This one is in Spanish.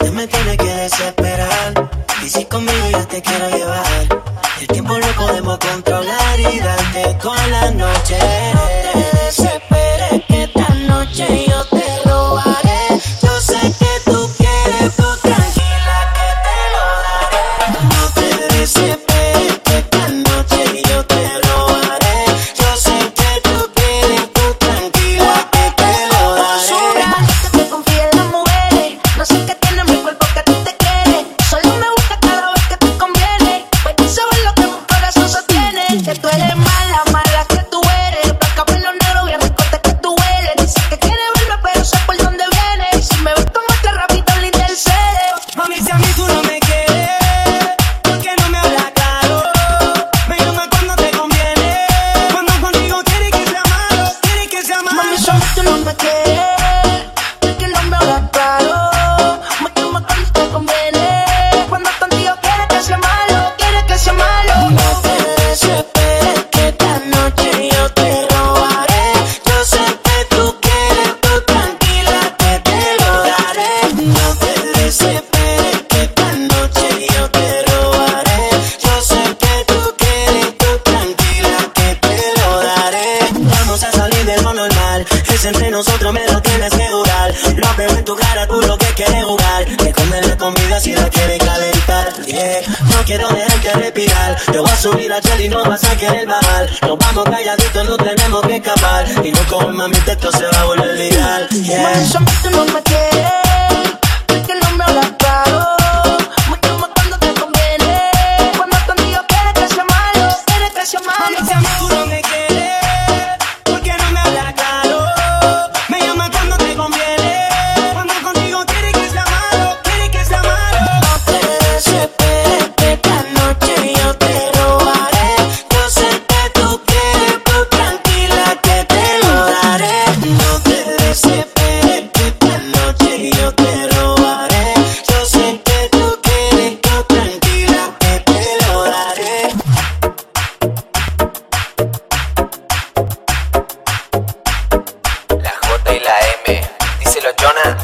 Usted me tiene que desesperar. Y si conmigo yo te quiero llevar, el tiempo lo podemos controlar y darte toda la noche. que tú Veo en tu cara tú lo que quieres jugar. Me comes la comida si la quieres calentar. Yeah. No quiero dejarte respirar. Te voy a subir a chel y no vas a querer bajar. Nos vamos calladitos, no tenemos que escapar. Y no con mamita esto se va a volver viral. Yeah. canciones.